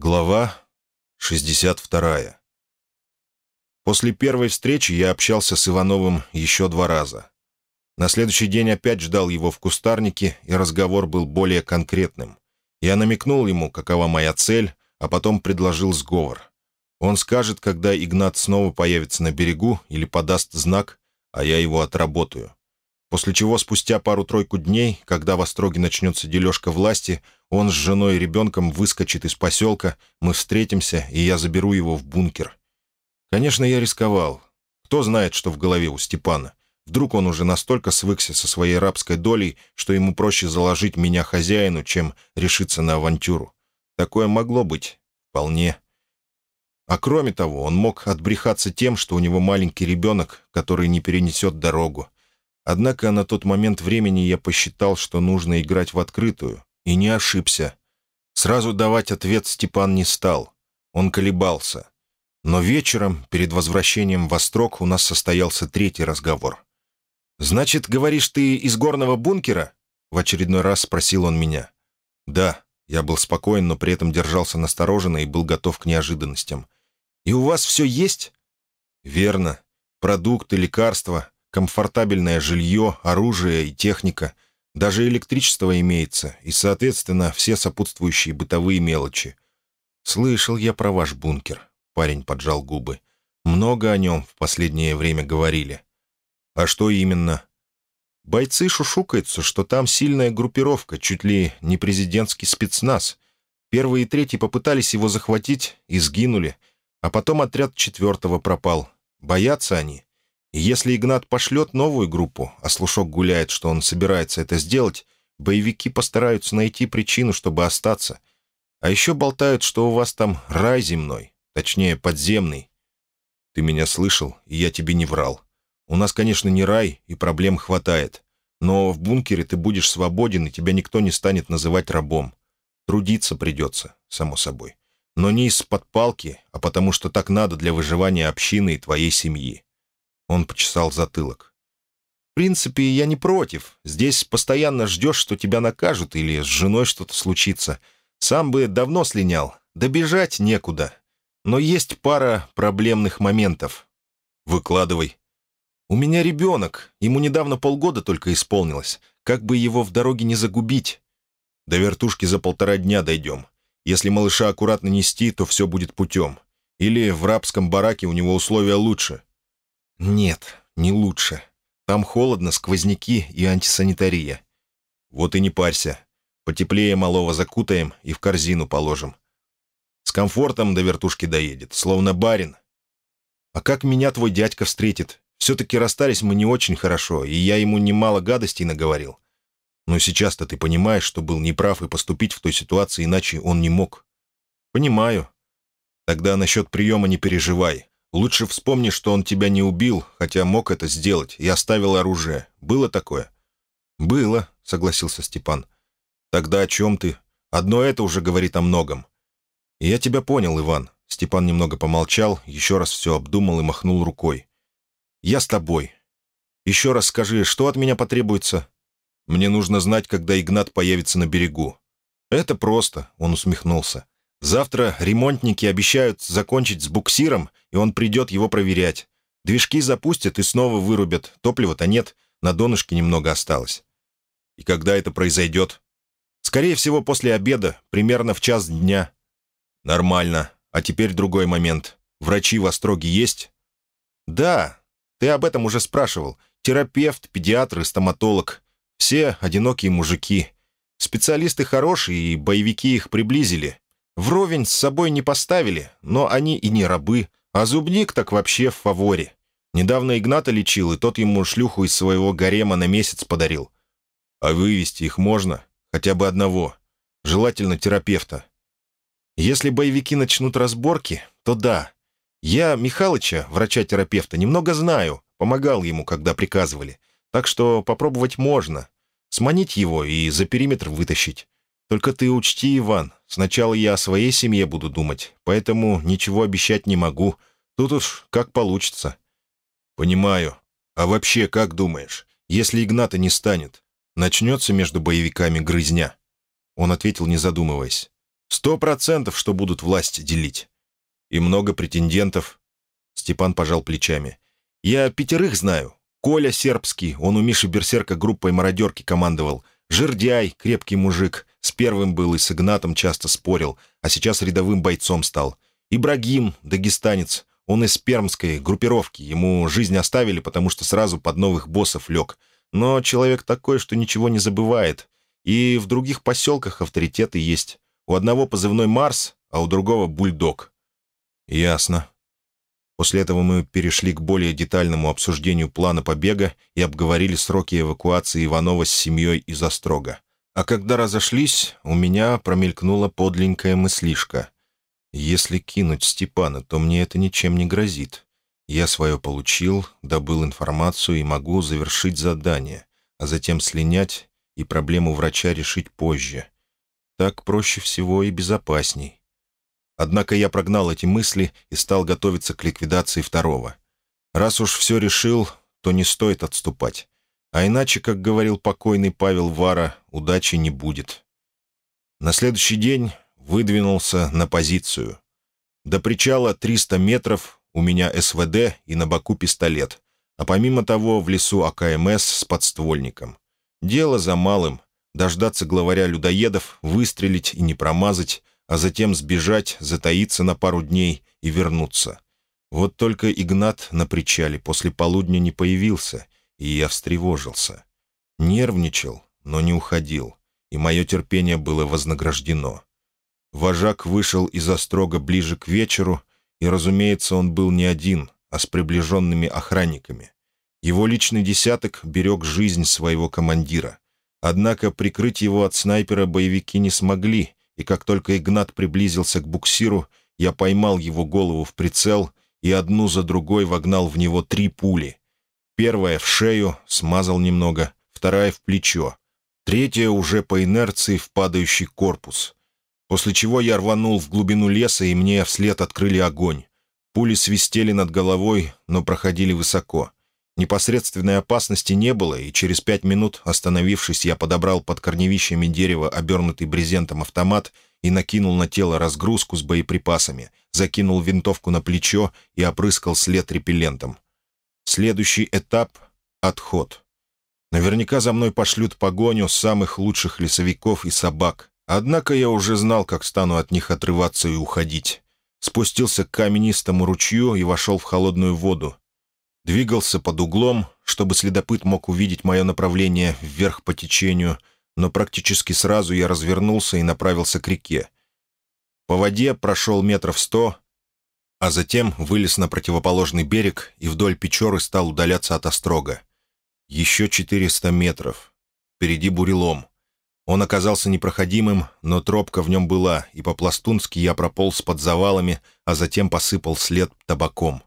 Глава 62. После первой встречи я общался с Ивановым еще два раза. На следующий день опять ждал его в кустарнике, и разговор был более конкретным. Я намекнул ему, какова моя цель, а потом предложил сговор. Он скажет, когда Игнат снова появится на берегу или подаст знак, а я его отработаю. После чего спустя пару-тройку дней, когда в Остроге начнется дележка власти, он с женой и ребенком выскочит из поселка, мы встретимся, и я заберу его в бункер. Конечно, я рисковал. Кто знает, что в голове у Степана. Вдруг он уже настолько свыкся со своей рабской долей, что ему проще заложить меня хозяину, чем решиться на авантюру. Такое могло быть. Вполне. А кроме того, он мог отбрехаться тем, что у него маленький ребенок, который не перенесет дорогу. Однако на тот момент времени я посчитал, что нужно играть в открытую, и не ошибся. Сразу давать ответ Степан не стал. Он колебался. Но вечером, перед возвращением в Острог, у нас состоялся третий разговор. «Значит, говоришь, ты из горного бункера?» В очередной раз спросил он меня. «Да». Я был спокоен, но при этом держался настороженно и был готов к неожиданностям. «И у вас все есть?» «Верно. Продукты, лекарства, комфортабельное жилье, оружие и техника. Даже электричество имеется, и, соответственно, все сопутствующие бытовые мелочи. «Слышал я про ваш бункер», — парень поджал губы. «Много о нем в последнее время говорили». «А что именно?» «Бойцы шушукаются, что там сильная группировка, чуть ли не президентский спецназ. Первые и третьи попытались его захватить и сгинули, а потом отряд четвертого пропал. Боятся они. Если Игнат пошлет новую группу, а слушок гуляет, что он собирается это сделать, боевики постараются найти причину, чтобы остаться. А еще болтают, что у вас там рай земной, точнее, подземный. Ты меня слышал, и я тебе не врал. У нас, конечно, не рай, и проблем хватает. Но в бункере ты будешь свободен, и тебя никто не станет называть рабом. Трудиться придется, само собой. Но не из-под палки, а потому что так надо для выживания общины и твоей семьи. Он почесал затылок. «В принципе, я не против. Здесь постоянно ждешь, что тебя накажут или с женой что-то случится. Сам бы давно слинял. Добежать некуда. Но есть пара проблемных моментов. Выкладывай. У меня ребенок. Ему недавно полгода только исполнилось. Как бы его в дороге не загубить? До вертушки за полтора дня дойдем. Если малыша аккуратно нести, то все будет путем. Или в рабском бараке у него условия лучше. «Нет, не лучше. Там холодно, сквозняки и антисанитария». «Вот и не парься. Потеплее малого закутаем и в корзину положим. С комфортом до вертушки доедет, словно барин. А как меня твой дядька встретит? Все-таки расстались мы не очень хорошо, и я ему немало гадостей наговорил. Но сейчас-то ты понимаешь, что был неправ и поступить в той ситуации иначе он не мог. Понимаю. Тогда насчет приема не переживай. Лучше вспомни, что он тебя не убил, хотя мог это сделать, и оставил оружие. Было такое?» «Было», — согласился Степан. «Тогда о чем ты? Одно это уже говорит о многом». «Я тебя понял, Иван». Степан немного помолчал, еще раз все обдумал и махнул рукой. «Я с тобой. Еще раз скажи, что от меня потребуется?» «Мне нужно знать, когда Игнат появится на берегу». «Это просто», — он усмехнулся. Завтра ремонтники обещают закончить с буксиром, и он придет его проверять. Движки запустят и снова вырубят. Топлива-то нет, на донышке немного осталось. И когда это произойдет? Скорее всего, после обеда, примерно в час дня. Нормально. А теперь другой момент. Врачи в Остроге есть? Да, ты об этом уже спрашивал. Терапевт, педиатр и стоматолог. Все одинокие мужики. Специалисты хорошие, и боевики их приблизили. Вровень с собой не поставили, но они и не рабы, а зубник так вообще в фаворе. Недавно Игната лечил, и тот ему шлюху из своего гарема на месяц подарил. А вывести их можно? Хотя бы одного. Желательно терапевта. Если боевики начнут разборки, то да. Я Михалыча, врача-терапевта, немного знаю, помогал ему, когда приказывали. Так что попробовать можно. Сманить его и за периметр вытащить. Только ты учти, Иван, сначала я о своей семье буду думать, поэтому ничего обещать не могу. Тут уж как получится». «Понимаю. А вообще, как думаешь, если Игната не станет, начнется между боевиками грызня?» Он ответил, не задумываясь. Сто процентов, что будут власть делить. И много претендентов. Степан пожал плечами. Я пятерых знаю. Коля Сербский, он у Миши Берсерка группой мародерки командовал. Жердяй, крепкий мужик. С первым был и с Игнатом часто спорил, а сейчас рядовым бойцом стал. Ибрагим, дагестанец. Он из пермской группировки. Ему жизнь оставили, потому что сразу под новых боссов лег. Но человек такой, что ничего не забывает. И в других поселках авторитеты есть. У одного позывной «Марс», а у другого «Бульдог». «Ясно». После этого мы перешли к более детальному обсуждению плана побега и обговорили сроки эвакуации Иванова с семьей из Острога. А когда разошлись, у меня промелькнула подленькая мыслишка. Если кинуть Степана, то мне это ничем не грозит. Я свое получил, добыл информацию и могу завершить задание, а затем слинять и проблему врача решить позже. Так проще всего и безопасней. Однако я прогнал эти мысли и стал готовиться к ликвидации второго. Раз уж все решил, то не стоит отступать. А иначе, как говорил покойный Павел Вара, удачи не будет. На следующий день выдвинулся на позицию. До причала 300 метров, у меня СВД и на боку пистолет, а помимо того в лесу АКМС с подствольником. Дело за малым — дождаться главаря людоедов, выстрелить и не промазать, а затем сбежать, затаиться на пару дней и вернуться. Вот только Игнат на причале после полудня не появился, и я встревожился. Нервничал, но не уходил, и мое терпение было вознаграждено. Вожак вышел из острога ближе к вечеру, и, разумеется, он был не один, а с приближенными охранниками. Его личный десяток берег жизнь своего командира. Однако прикрыть его от снайпера боевики не смогли, и как только Игнат приблизился к буксиру, я поймал его голову в прицел и одну за другой вогнал в него три пули. Первая в шею, смазал немного, вторая в плечо, третья уже по инерции в падающий корпус. После чего я рванул в глубину леса, и мне вслед открыли огонь. Пули свистели над головой, но проходили высоко. Непосредственной опасности не было, и через пять минут, остановившись, я подобрал под корневищами дерева обернутый брезентом автомат и накинул на тело разгрузку с боеприпасами, закинул винтовку на плечо и опрыскал след репеллентом. Следующий этап — отход. Наверняка за мной пошлют погоню самых лучших лесовиков и собак. Однако я уже знал, как стану от них отрываться и уходить. Спустился к каменистому ручью и вошел в холодную воду. Двигался под углом, чтобы следопыт мог увидеть мое направление вверх по течению, но практически сразу я развернулся и направился к реке. По воде прошел метров сто, а затем вылез на противоположный берег и вдоль Печоры стал удаляться от острога. Еще 400 метров. Впереди бурелом. Он оказался непроходимым, но тропка в нем была, и по-пластунски я прополз под завалами, а затем посыпал след табаком.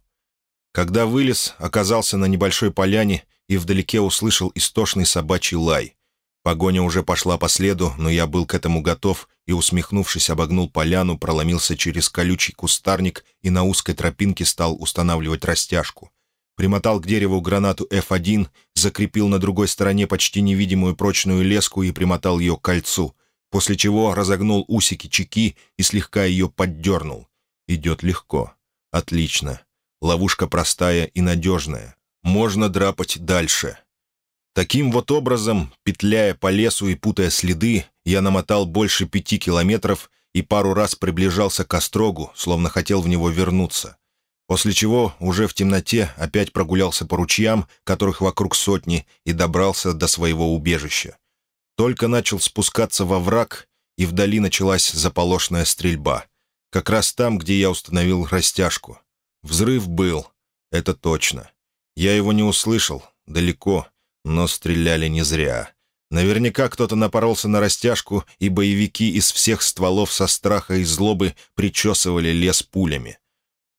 Когда вылез, оказался на небольшой поляне и вдалеке услышал истошный собачий лай. Погоня уже пошла по следу, но я был к этому готов и, усмехнувшись, обогнул поляну, проломился через колючий кустарник и на узкой тропинке стал устанавливать растяжку примотал к дереву гранату F1, закрепил на другой стороне почти невидимую прочную леску и примотал ее к кольцу, после чего разогнул усики чеки и слегка ее поддернул. Идет легко. Отлично. Ловушка простая и надежная. Можно драпать дальше. Таким вот образом, петляя по лесу и путая следы, я намотал больше пяти километров и пару раз приближался к острогу, словно хотел в него вернуться после чего уже в темноте опять прогулялся по ручьям, которых вокруг сотни, и добрался до своего убежища. Только начал спускаться во враг, и вдали началась заполошная стрельба. Как раз там, где я установил растяжку. Взрыв был, это точно. Я его не услышал, далеко, но стреляли не зря. Наверняка кто-то напоролся на растяжку, и боевики из всех стволов со страха и злобы причесывали лес пулями.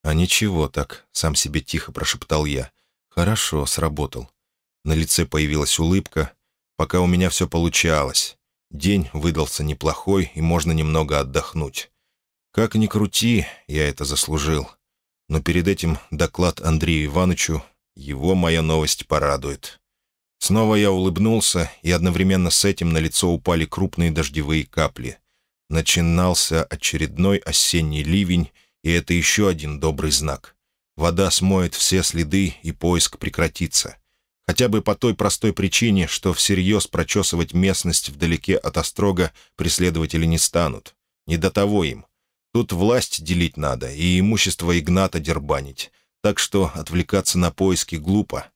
«А ничего так», — сам себе тихо прошептал я. «Хорошо, сработал». На лице появилась улыбка. Пока у меня все получалось. День выдался неплохой, и можно немного отдохнуть. Как ни крути, я это заслужил. Но перед этим доклад Андрею Ивановичу, его моя новость порадует. Снова я улыбнулся, и одновременно с этим на лицо упали крупные дождевые капли. Начинался очередной осенний ливень, и это еще один добрый знак. Вода смоет все следы, и поиск прекратится. Хотя бы по той простой причине, что всерьез прочесывать местность вдалеке от острога преследователи не станут. Не до того им. Тут власть делить надо и имущество Игната дербанить. Так что отвлекаться на поиски глупо.